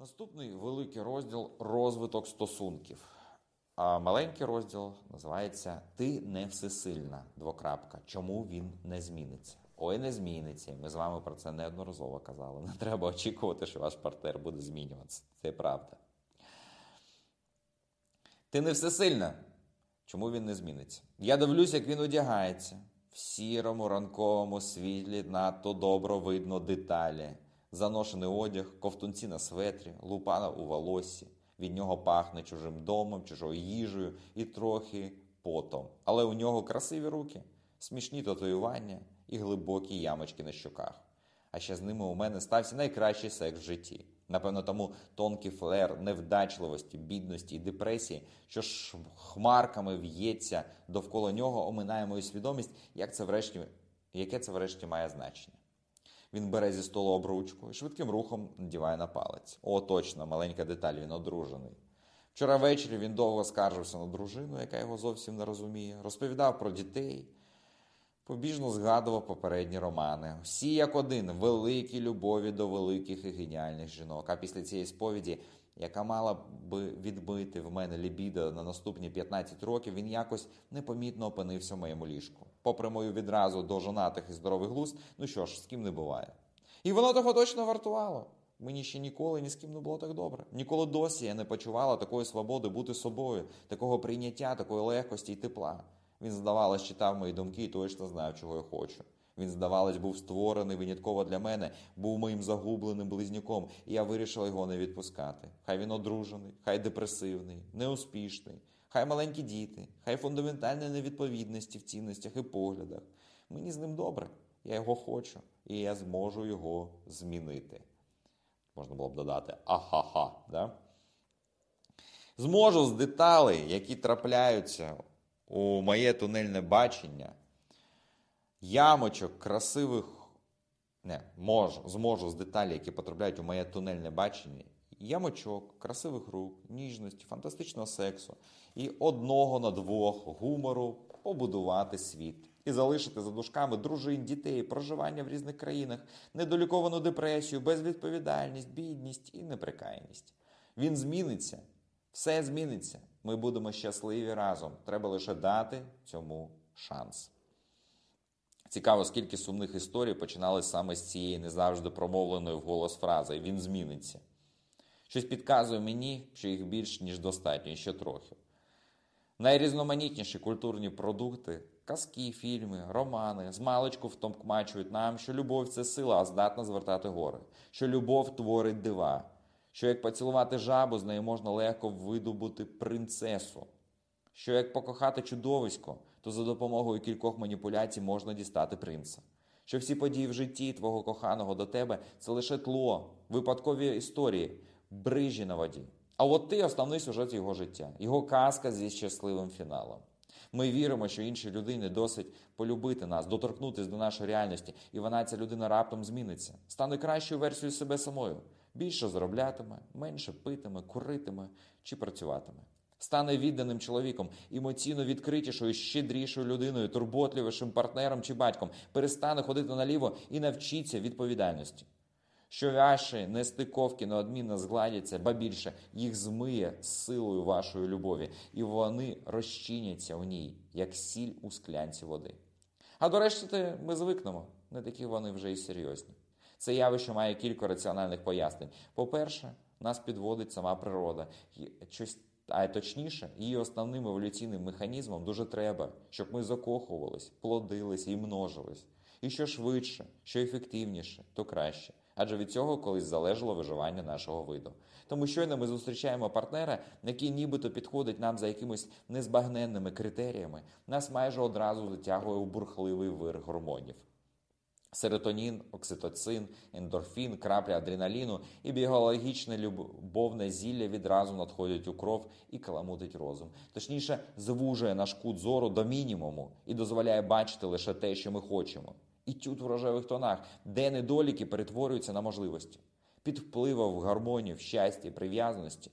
Наступний великий розділ розвиток стосунків. А маленький розділ називається Ти не всесильна. Двокрапка. Чому він не зміниться? Ой, не зміниться. Ми з вами про це неодноразово казали. Не треба очікувати, що ваш партнер буде змінюватися. Це правда. Ти не всесильна. Чому він не зміниться? Я дивлюсь, як він одягається. В сірому ранковому світлі надто добре видно деталі. Заношений одяг, ковтунці на светрі, лупана у волоссі. Від нього пахне чужим домом, чужою їжею і трохи потом. Але у нього красиві руки, смішні татуювання і глибокі ямочки на щоках. А ще з ними у мене стався найкращий секс в житті. Напевно, тому тонкий флер невдачливості, бідності і депресії, що ж хмарками в'ється довкола нього, оминає мою свідомість, як це врешті, яке це врешті має значення. Він бере зі столу обручку і швидким рухом надіває на палець. О, точно, маленька деталь, він одружений. Вчора ввечері він довго скаржився на дружину, яка його зовсім не розуміє, розповідав про дітей, побіжно згадував попередні романи. Всі як один, великі любові до великих і геніальних жінок. А після цієї сповіді, яка мала би відбити в мене лібідо на наступні 15 років, він якось непомітно опинився в моєму ліжку. Попри мою відразу до жонатих і здоровий глузд, ну що ж, з ким не буває. І воно того точно вартувало. Мені ще ніколи ні з ким не було так добре. Ніколи досі я не почувала такої свободи бути собою, такого прийняття, такої легкості і тепла. Він, здавалось, читав мої думки і точно знав, чого я хочу. Він, здавалось, був створений винятково для мене, був моїм загубленим близнюком, і я вирішила його не відпускати. Хай він одружений, хай депресивний, неуспішний, хай маленькі діти, хай фундаментальні невідповідності в цінностях і поглядах. Мені з ним добре, я його хочу, і я зможу його змінити. Можна було б додати ахаха. Да? Зможу з деталей, які трапляються у моє тунельне бачення, ямочок красивих. Не, можу, зможу з деталей, які потрапляють у моє тунельне бачення, ямочок, красивих рук, ніжності, фантастичного сексу і одного на двох гумору побудувати світ і залишити за дужками дружин, дітей, проживання в різних країнах, недоліковану депресію, безвідповідальність, бідність і неприкаяність. Він зміниться, все зміниться. Ми будемо щасливі разом. Треба лише дати цьому шанс. Цікаво, скільки сумних історій починали саме з цієї не завжди промовленої вголос фрази Він зміниться. Щось підказує мені, що їх більш ніж достатньо, ще трохи. Найрізноманітніші культурні продукти, казки, фільми, романи, змалечку втомкмачують нам, що любов це сила, а здатна звертати гори, що любов творить дива, що як поцілувати жабу, з нею можна легко видобути принцесу, що як покохати чудовисько, то за допомогою кількох маніпуляцій можна дістати принца. Що всі події в житті твого коханого до тебе це лише тло, випадкові історії, брижі на воді. А от ти основний сюжет його життя, його казка зі щасливим фіналом. Ми віримо, що іншій людині досить полюбити нас, доторкнутися до нашої реальності, і вона ця людина раптом зміниться, стане кращою версією себе самою, більше зароблятиме, менше питиме, куритиме чи працюватиме. Стане відданим чоловіком, емоційно відкритішою, щедрішою людиною, турботливішим партнером чи батьком, перестане ходити наліво і навчиться відповідальності. Що ваші нестиковки неодмінно згладяться, ба більше їх змиє силою вашої любові, і вони розчиняться в ній, як сіль у склянці води. А до решти ми звикнемо, не такі вони вже й серйозні. Це явище має кілька раціональних пояснень. По-перше, нас підводить сама природа. А точніше, її основним еволюційним механізмом дуже треба, щоб ми закохувались, плодилися і множились. І що швидше, що ефективніше, то краще. Адже від цього колись залежало виживання нашого виду. Тому щойно ми зустрічаємо партнера, який нібито підходить нам за якимись незбагненними критеріями, нас майже одразу затягує у бурхливий вир гормонів. Серотонін, окситоцин, ендорфін, крапля адреналіну і біологічне любовне зілля відразу надходять у кров і каламутить розум. Точніше, звужує наш кут зору до мінімуму і дозволяє бачити лише те, що ми хочемо. І тют в рожевих тонах, де недоліки перетворюються на можливості. Під впливом гармонів, щастя, прив'язаності,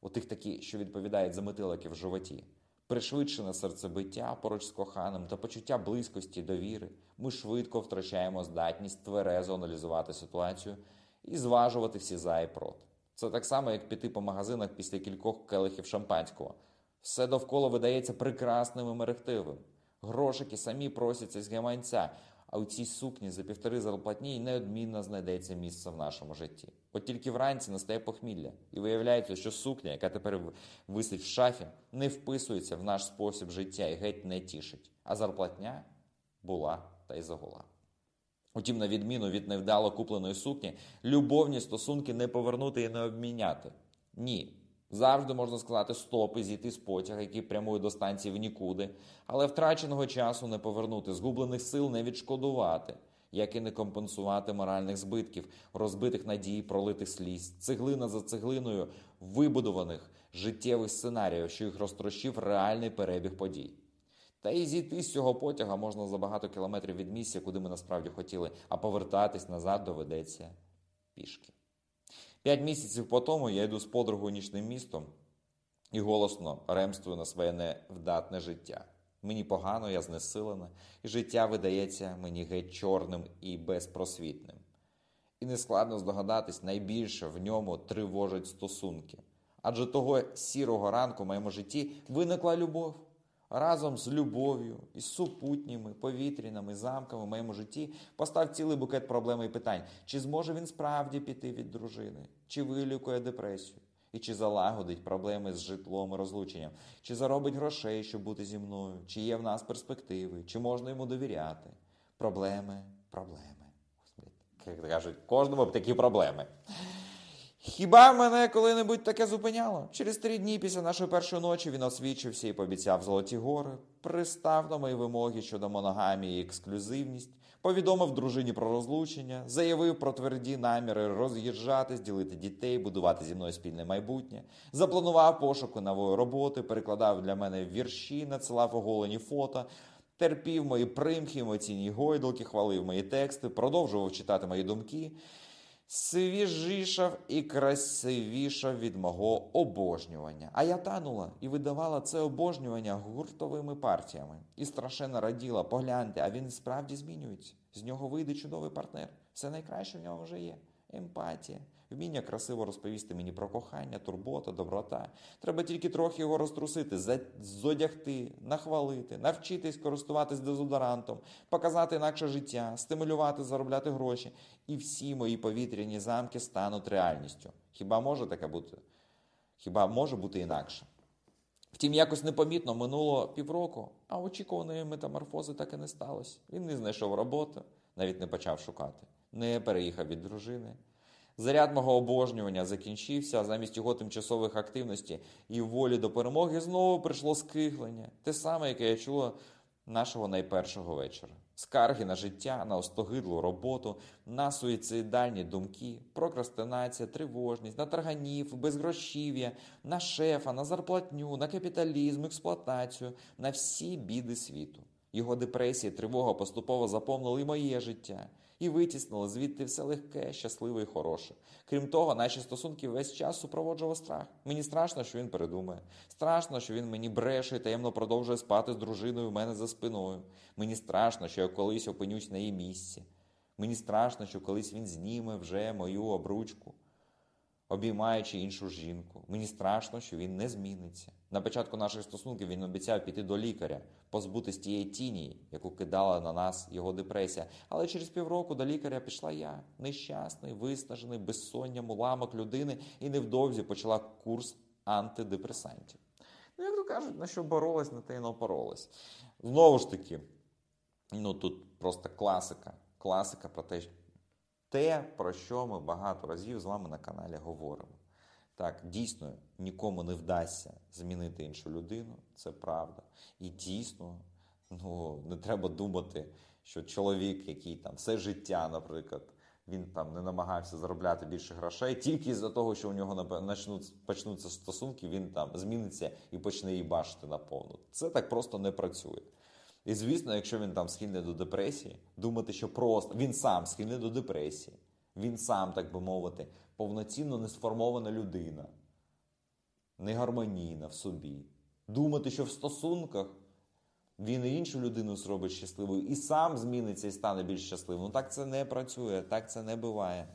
у тих такі, що відповідають за метелики в животі. Пришвидшене серцебиття поруч з коханим та почуття близькості, довіри, ми швидко втрачаємо здатність тверезо аналізувати ситуацію і зважувати всі за і проти. Це так само, як піти по магазинах після кількох келихів шампанського. Все довкола видається прекрасним і мерехтивим. Грошики самі просяться з гаманця, а у цій сукні за півтори зарплатні неодмінно знайдеться місце в нашому житті. От тільки вранці настає похмілля, і виявляється, що сукня, яка тепер висить в шафі, не вписується в наш спосіб життя і геть не тішить. А зарплатня була та й загула. Утім, на відміну від невдало купленої сукні, любовні стосунки не повернути і не обміняти. Ні. Завжди можна сказати стоп і зійти з потяга, який прямує до станції в нікуди, але втраченого часу не повернути, згублених сил не відшкодувати, як і не компенсувати моральних збитків, розбитих надій, пролитих сліз, цеглина за цеглиною вибудованих життєвих сценаріїв, що їх розтрощив реальний перебіг подій. Та і зійти з цього потяга можна за багато кілометрів від місця, куди ми насправді хотіли, а повертатись назад доведеться пішки. П'ять місяців по тому я йду з подругою нічним містом і голосно ремствую на своє невдатне життя. Мені погано, я знесилена, і життя видається мені геть чорним і безпросвітним. І нескладно здогадатись, найбільше в ньому тривожать стосунки. Адже того сірого ранку в моєму житті виникла любов. Разом з любов'ю і супутніми повітряними замками в моєму житті постав цілий букет проблем і питань: чи зможе він справді піти від дружини, чи вилікує депресію, і чи залагодить проблеми з житлом і розлученням, чи заробить грошей, щоб бути зі мною, чи є в нас перспективи, чи можна йому довіряти. Проблеми, проблеми. Як кажуть, кожному такі проблеми. Хіба мене коли-небудь таке зупиняло? Через три дні після нашої першої ночі він освічився і пообіцяв золоті гори, пристав на мої вимоги щодо моногамії і ексклюзивність, повідомив дружині про розлучення, заявив про тверді наміри роз'їжджатись, ділити дітей, будувати зі мною спільне майбутнє, запланував пошуку нової роботи, перекладав для мене вірші, надсилав оголені фото. Терпів мої примхи, емоційні гойдалки, хвалив мої тексти, продовжував читати мої думки свіжішав і красивішав від мого обожнювання. А я танула і видавала це обожнювання гуртовими партіями. І страшенно раділа, погляньте, а він справді змінюється. З нього вийде чудовий партнер. Все найкраще в нього вже є. Емпатія, вміння красиво розповісти мені про кохання, турбота, доброта. Треба тільки трохи його розтрусити, зодягти, нахвалити, навчитись користуватись дезодорантом, показати інакше життя, стимулювати, заробляти гроші. І всі мої повітряні замки стануть реальністю. Хіба може таке бути? Хіба може бути інакше? Втім, якось непомітно минуло півроку, а очікуваної метаморфози так і не сталося. Він не знайшов роботи, навіть не почав шукати, не переїхав від дружини. Заряд мого обожнювання закінчився, а замість його тимчасових активностей і волі до перемоги знову прийшло скиглення, те саме, яке я чула нашого найпершого вечора. Скарги на життя, на остогидлу роботу, на суїцидальні думки, прокрастинація, тривожність, на тарганів, безгрошів'я, на шефа, на зарплатню, на капіталізм, експлуатацію, на всі біди світу. Його депресія, тривога поступово заповнили і моє життя і витіснили звідти все легке, щасливе і хороше. Крім того, наші стосунки весь час супроводжував страх. Мені страшно, що він передумає. Страшно, що він мені бреше і таємно продовжує спати з дружиною в мене за спиною. Мені страшно, що я колись опинюсь на її місці. Мені страшно, що колись він зніме вже мою обручку обіймаючи іншу жінку. Мені страшно, що він не зміниться. На початку наших стосунків він обіцяв піти до лікаря, позбутись тієї тіні, яку кидала на нас його депресія. Але через півроку до лікаря пішла я, нещасний, виснажений, безсонням, уламок людини, і невдовзі почала курс антидепресантів. Ну, як то кажуть, на що боролась, на те й напоролась. Знову ж таки, ну тут просто класика. Класика про те, те, про що ми багато разів з вами на каналі говоримо. Так, дійсно, нікому не вдасться змінити іншу людину, це правда. І дійсно, ну, не треба думати, що чоловік, який там все життя, наприклад, він там не намагався заробляти більше грошей, тільки з-за того, що у нього почнуться стосунки, він там зміниться і почне її бачити наповну. Це так просто не працює. І звісно, якщо він там схильний до депресії, думати, що просто він сам схильний до депресії, він сам, так би мовити, повноцінно не сформована людина, не гармонійна в собі. Думати, що в стосунках він і іншу людину зробить щасливою, і сам зміниться і стане більш щасливим. Ну так це не працює, так це не буває.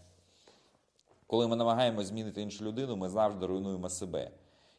Коли ми намагаємося змінити іншу людину, ми завжди руйнуємо себе.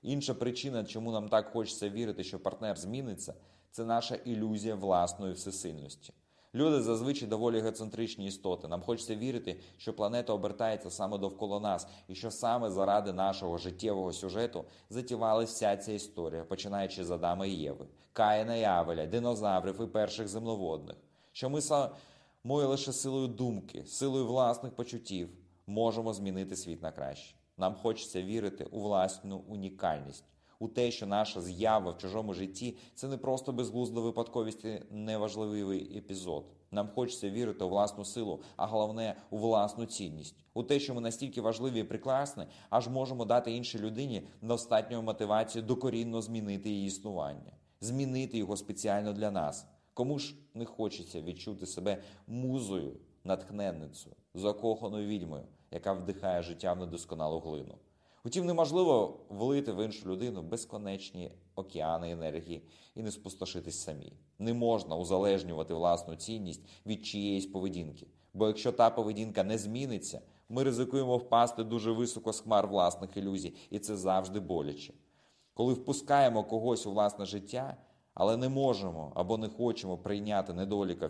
Інша причина, чому нам так хочеться вірити, що партнер зміниться, це наша ілюзія власної всесильності. Люди зазвичай доволі егоцентричні істоти. Нам хочеться вірити, що планета обертається саме довкола нас, і що саме заради нашого життєвого сюжету затівалась вся ця історія, починаючи з Адама і Єви, Каїна і Авеля, динозаврів і перших земноводних. Що ми самою лише силою думки, силою власних почуттів можемо змінити світ на краще. Нам хочеться вірити у власну унікальність, у те, що наша з'ява в чужому житті це не просто безглузда випадковість і неважливий епізод. Нам хочеться вірити у власну силу, а головне у власну цінність, у те, що ми настільки важливі і прекрасні, аж можемо дати іншій людині достатньо мотивацію докорінно змінити її існування, змінити його спеціально для нас. Кому ж не хочеться відчути себе музою, натхненницею, закоханою відьмою, яка вдихає життя в недосконалу глину. Утім, неможливо влити в іншу людину безконечні океани енергії і не спустошитись самі. Не можна узалежнювати власну цінність від чиєїсь поведінки. Бо якщо та поведінка не зміниться, ми ризикуємо впасти дуже високо з хмар власних ілюзій, і це завжди боляче. Коли впускаємо когось у власне життя, але не можемо або не хочемо прийняти недоліка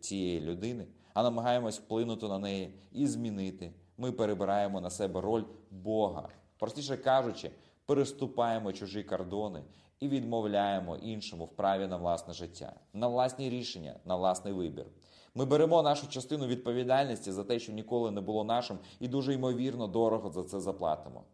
цієї людини, а намагаємось вплинути на неї і змінити, ми перебираємо на себе роль Бога. Простіше кажучи, переступаємо чужі кордони і відмовляємо іншому в праві на власне життя, на власні рішення, на власний вибір. Ми беремо нашу частину відповідальності за те, що ніколи не було нашим, і дуже ймовірно дорого за це заплатимо.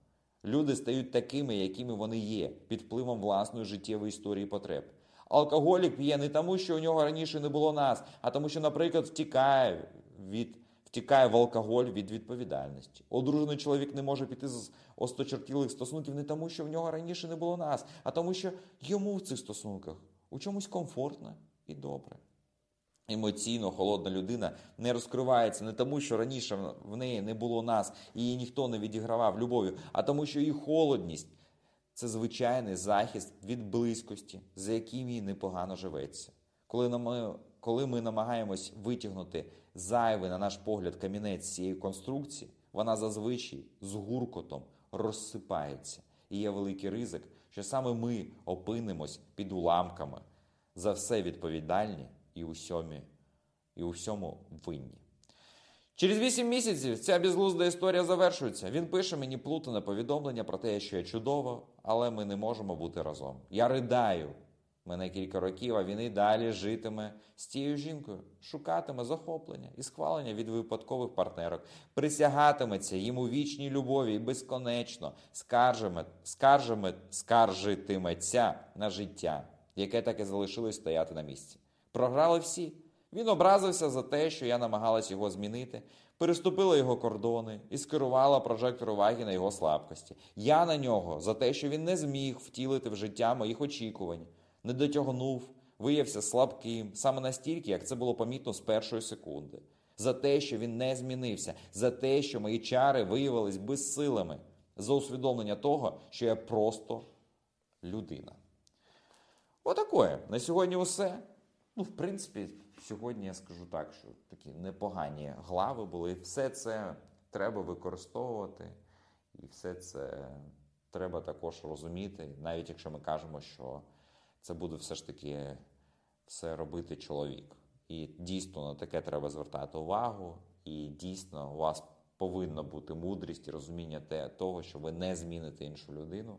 Люди стають такими, якими вони є, під впливом власної життєвої історії потреб. Алкоголік п'є не тому, що у нього раніше не було нас, а тому, що, наприклад, втікає від втікає в алкоголь від відповідальності. Одружений чоловік не може піти з осточертілих стосунків не тому, що в нього раніше не було нас, а тому, що йому в цих стосунках у чомусь комфортно і добре. Емоційно холодна людина не розкривається не тому, що раніше в неї не було нас, і її ніхто не відігравав любов'ю, а тому, що її холодність це звичайний захист від близькості, за яким їй непогано живеться. Коли ми, коли ми намагаємось витягнути зайвий, на наш погляд, камінець цієї конструкції, вона зазвичай з гуркотом розсипається. І є великий ризик, що саме ми опинимось під уламками за все відповідальні і усьому, і усьому винні. Через вісім місяців ця безглузда історія завершується. Він пише мені плутане повідомлення про те, що я чудово, але ми не можемо бути разом. Я ридаю. Мене кілька років, а він і далі житиме з тією жінкою, шукатиме захоплення і схвалення від випадкових партнерок, присягатиметься їм у вічній любові і безконечно скаржиме, скаржиме, скаржитиметься на життя, яке так і залишилось стояти на місці. Програли всі. Він образився за те, що я намагалась його змінити, переступила його кордони і скерувала прожектор уваги на його слабкості. Я на нього за те, що він не зміг втілити в життя моїх очікувань, не дотягнув, виявився слабким, саме настільки, як це було помітно з першої секунди. За те, що він не змінився, за те, що мої чари виявились безсилими, за усвідомлення того, що я просто людина. Отакое. На сьогодні усе. Ну, в принципі, сьогодні я скажу так, що такі непогані глави були. Все це треба використовувати, і все це треба також розуміти, навіть якщо ми кажемо, що це буде все ж таки все робити чоловік. І дійсно на таке треба звертати увагу, і дійсно у вас повинна бути мудрість і розуміння того, що ви не зміните іншу людину.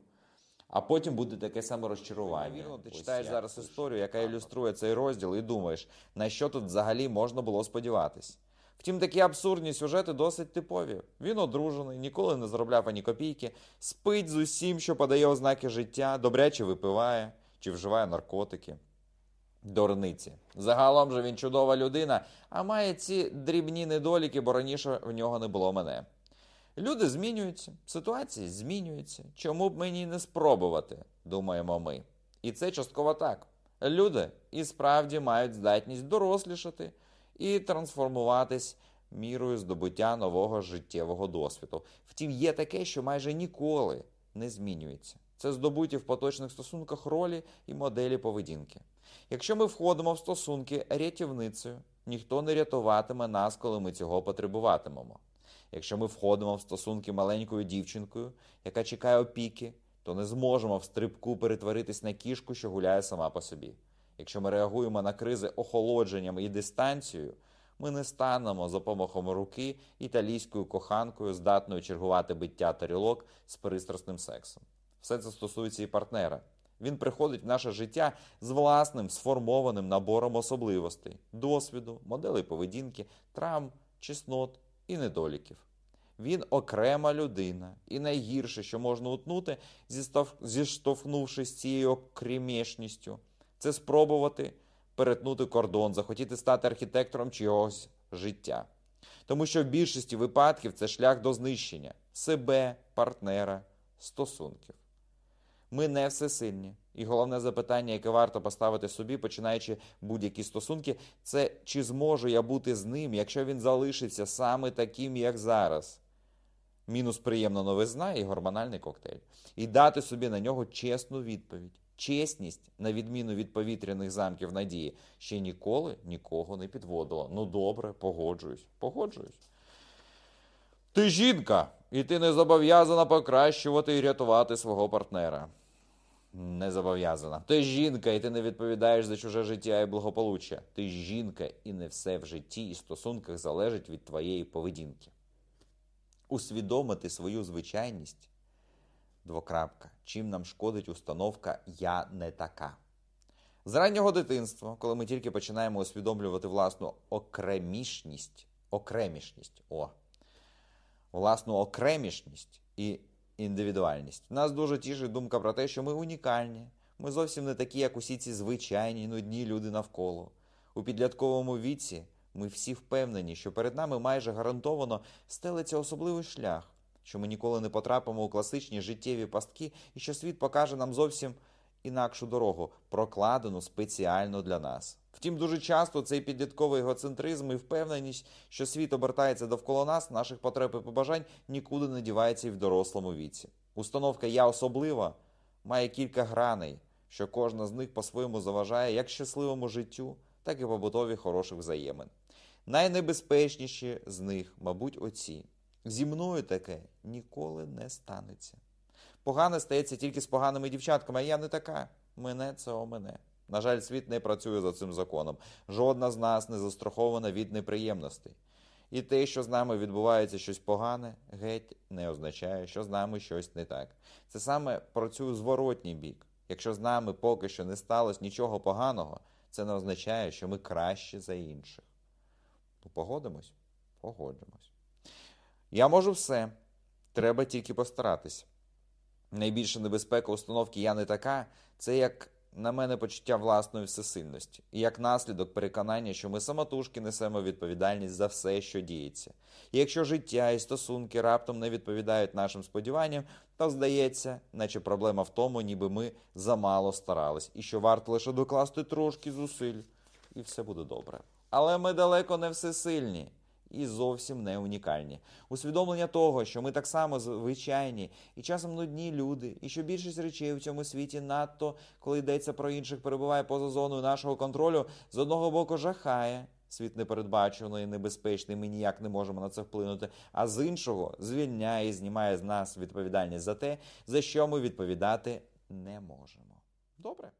А потім буде таке саме розчарування. Вірно, ти читаєш зараз історію, яка ілюструє цей розділ, і думаєш, на що тут взагалі можна було сподіватись. Втім, такі абсурдні сюжети досить типові. Він одружений, ніколи не заробляв ані копійки, спить з усім, що подає ознаки життя, добряче випиває чи вживає наркотики. Дурниці. Загалом же він чудова людина, а має ці дрібні недоліки, бо раніше в нього не було мене. Люди змінюються, ситуації змінюються. Чому б мені не спробувати, думаємо ми. І це частково так. Люди і справді мають здатність дорослішати і трансформуватись мірою здобуття нового життєвого досвіду. Втім, є таке, що майже ніколи не змінюється. Це здобуті в поточних стосунках ролі і моделі поведінки. Якщо ми входимо в стосунки рятівницею, ніхто не рятуватиме нас, коли ми цього потребуватимемо. Якщо ми входимо в стосунки маленькою дівчинкою, яка чекає опіки, то не зможемо в стрибку перетворитись на кішку, що гуляє сама по собі. Якщо ми реагуємо на кризи охолодженням і дистанцією, ми не станемо за помахом руки італійською коханкою, здатною чергувати биття тарілок з пристрасним сексом. Все це стосується і партнера. Він приходить в наше життя з власним сформованим набором особливостей, досвіду, моделей поведінки, травм, чеснот і недоліків. Він окрема людина, і найгірше, що можна утнути, зіштовхнувшись цією окремішністю, це спробувати перетнути кордон, захотіти стати архітектором чогось життя. Тому що в більшості випадків це шлях до знищення себе, партнера, стосунків. Ми не всесильні. І головне запитання, яке варто поставити собі, починаючи будь-які стосунки, це чи зможу я бути з ним, якщо він залишиться саме таким, як зараз. Мінус приємна новизна і гормональний коктейль. І дати собі на нього чесну відповідь. Чесність, на відміну від повітряних замків надії, ще ніколи нікого не підводила. Ну добре, погоджуюсь, погоджуюсь. Ти жінка, і ти не зобов'язана покращувати і рятувати свого партнера. Не зобов'язана. Ти жінка, і ти не відповідаєш за чуже життя і благополуччя. Ти жінка, і не все в житті і стосунках залежить від твоєї поведінки. Усвідомити свою звичайність. Двокрапка. Чим нам шкодить установка Я не така. З раннього дитинства, коли ми тільки починаємо усвідомлювати власну окремішність, окремішність, о, власну окремішність і індивідуальність. Нас дуже тішить думка про те, що ми унікальні. Ми зовсім не такі, як усі ці звичайні, нудні люди навколо. У підлітковому віці ми всі впевнені, що перед нами майже гарантовано стелиться особливий шлях, що ми ніколи не потрапимо у класичні життєві пастки і що світ покаже нам зовсім інакшу дорогу, прокладену спеціально для нас. Втім, дуже часто цей підлітковий егоцентризм і впевненість, що світ обертається довкола нас, наших потреб і побажань нікуди не дівається і в дорослому віці. Установка Я особлива має кілька граней, що кожна з них по-своєму заважає як щасливому життю, так і побутові хороших взаємин. Найнебезпечніші з них, мабуть, оці. Зі мною таке ніколи не станеться. Погане стається тільки з поганими дівчатками, а я не така. Мене це о мене. На жаль, світ не працює за цим законом. Жодна з нас не застрахована від неприємностей. І те, що з нами відбувається щось погане, геть не означає, що з нами щось не так. Це саме працює зворотній бік. Якщо з нами поки що не сталося нічого поганого, це не означає, що ми кращі за інших. Ну, погодимось? Погодимось. Я можу все. Треба тільки постаратись. Найбільша небезпека установки Я не така це як на мене почуття власної всесильності, і як наслідок переконання, що ми самотужки несемо відповідальність за все, що діється. І якщо життя і стосунки раптом не відповідають нашим сподіванням, то здається, наче проблема в тому, ніби ми замало старались, і що варто лише докласти трошки зусиль, і все буде добре. Але ми далеко не всесильні і зовсім не унікальні. Усвідомлення того, що ми так само звичайні і часом нудні люди, і що більшість речей в цьому світі надто, коли йдеться про інших, перебуває поза зоною нашого контролю, з одного боку жахає. Світ непередбачений небезпечний, ми ніяк не можемо на це вплинути. А з іншого звільняє і знімає з нас відповідальність за те, за що ми відповідати не можемо. Добре.